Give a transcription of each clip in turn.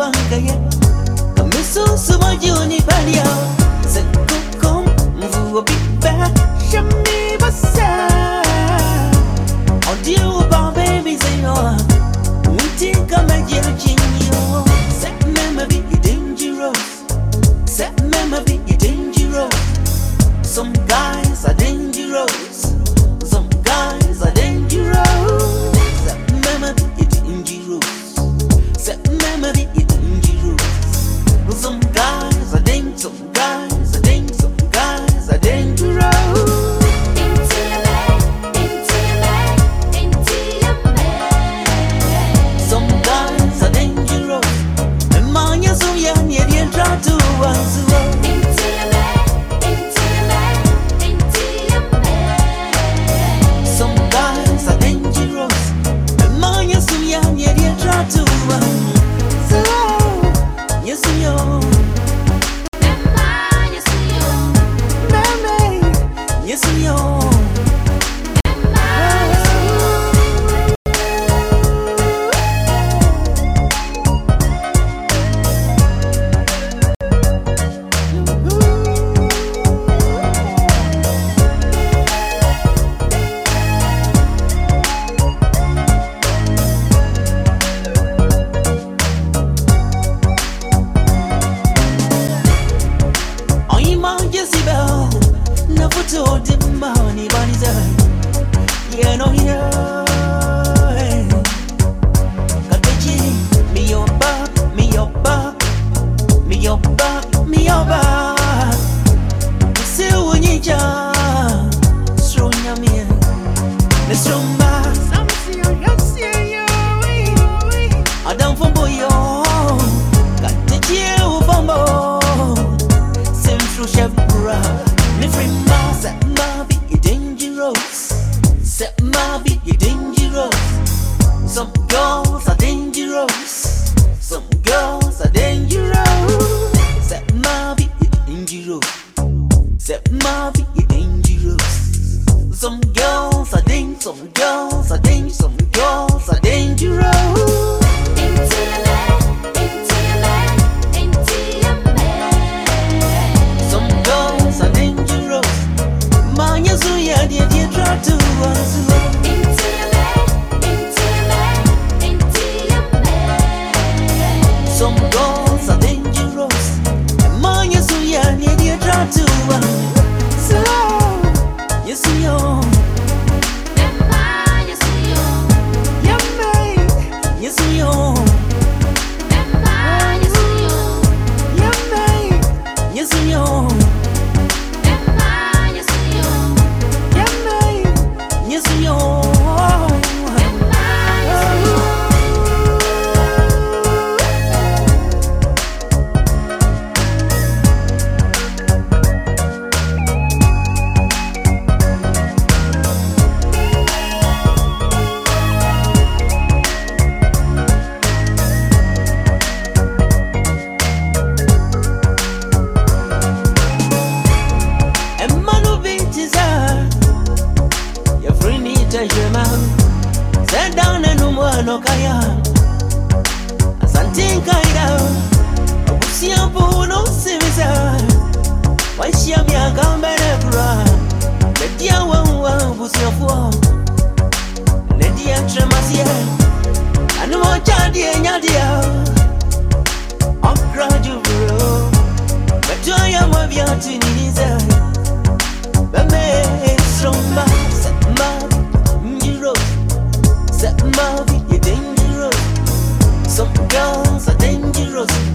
bangaye kamisusu moji unibali There's somebody nyadia nyadia. Okra jubro. Beto ya mabiati niza bame stromba setma, mjiro. Setma you dangerous some girls are dangerous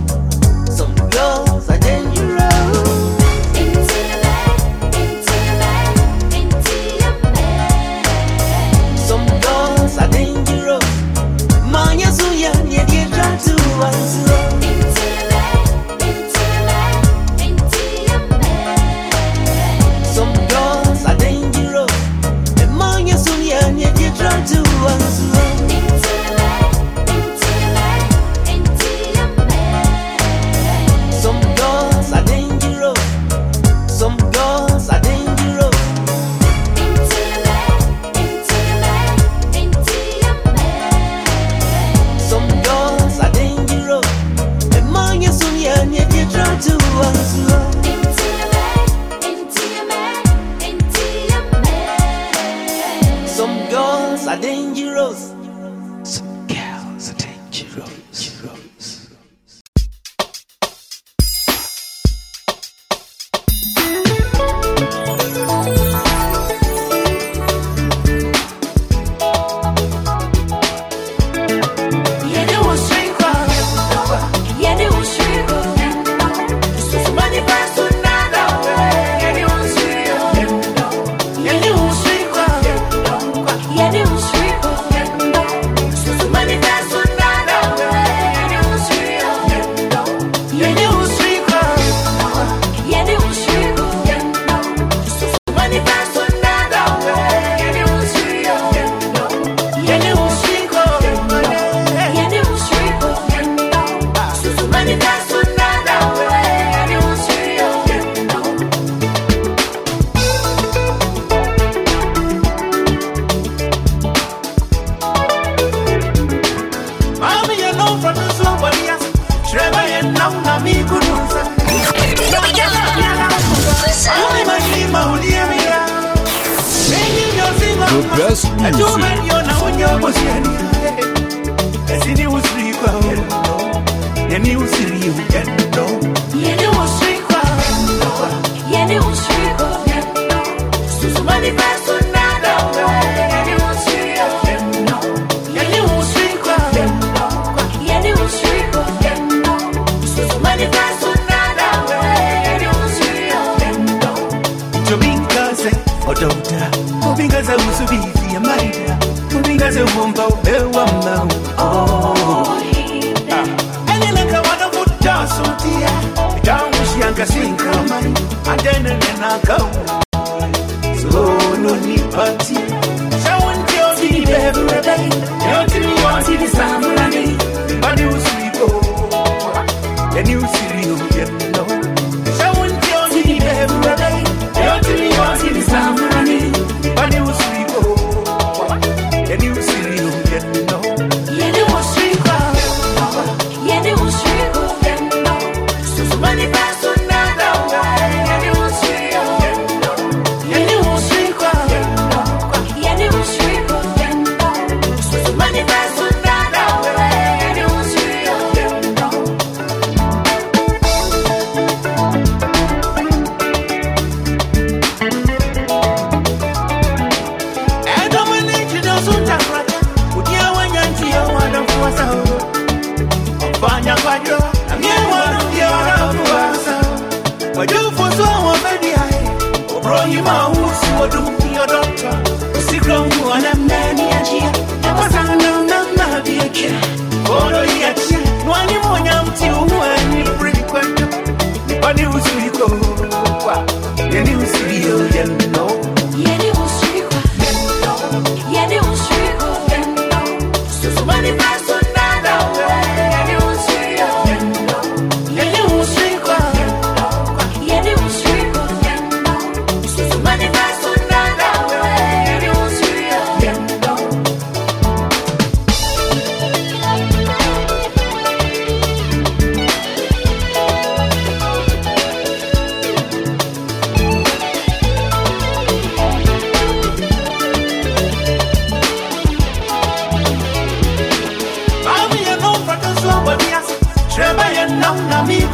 was dangerous. the best music. Yeni usiku, yeni usiku, yeni usiku, yeni usiku, yeni usiku, yeni usiku, Mubingaze musubizi ya marira Mubingaze wumva ubewa mbao Oh Enileka wanavuta sotia Mitangushi yanga sinkamari Adenele na kawa Sono nipatia Can you see the? la mía.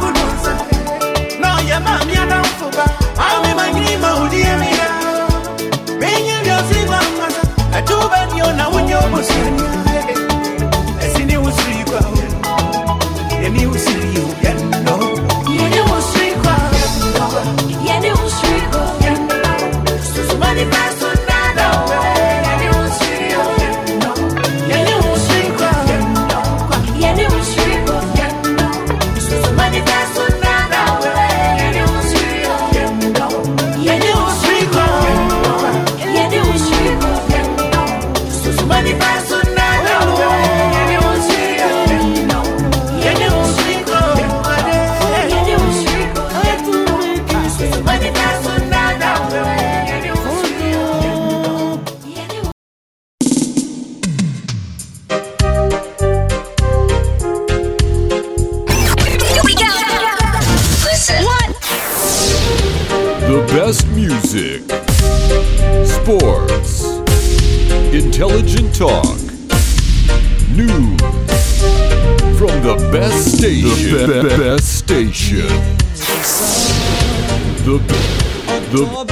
best station. The be- be- best station. The, b- the,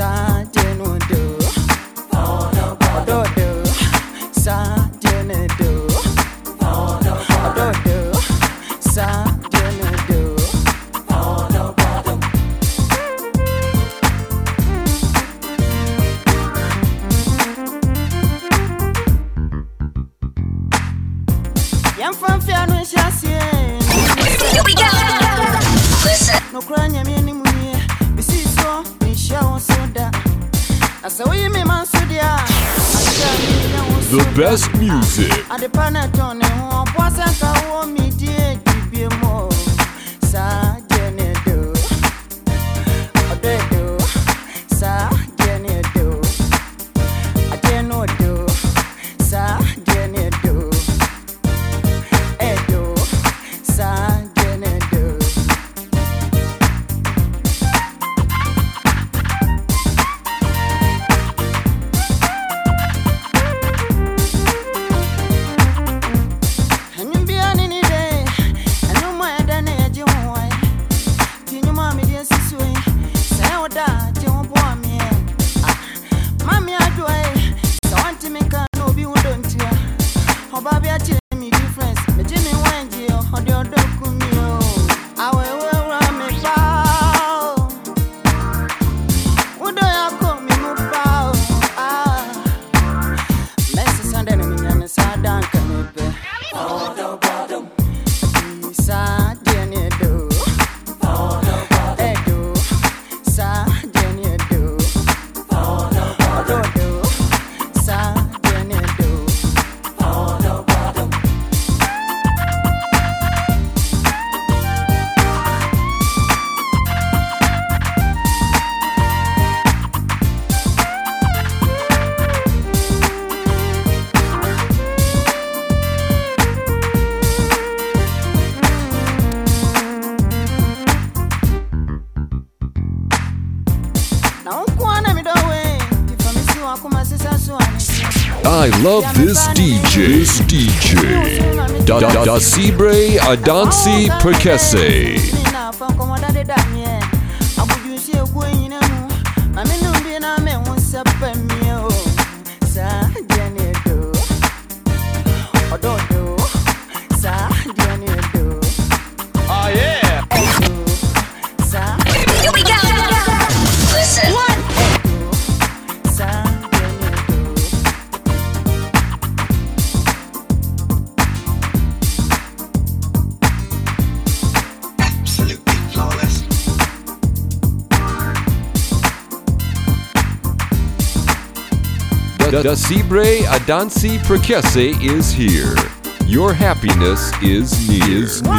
i didn't want to. music. of this DJ. This DJ. Da da da Sibre Adansi Perkese. Don't Da Cibre Adansi Precese is here. Your happiness is near. Is near.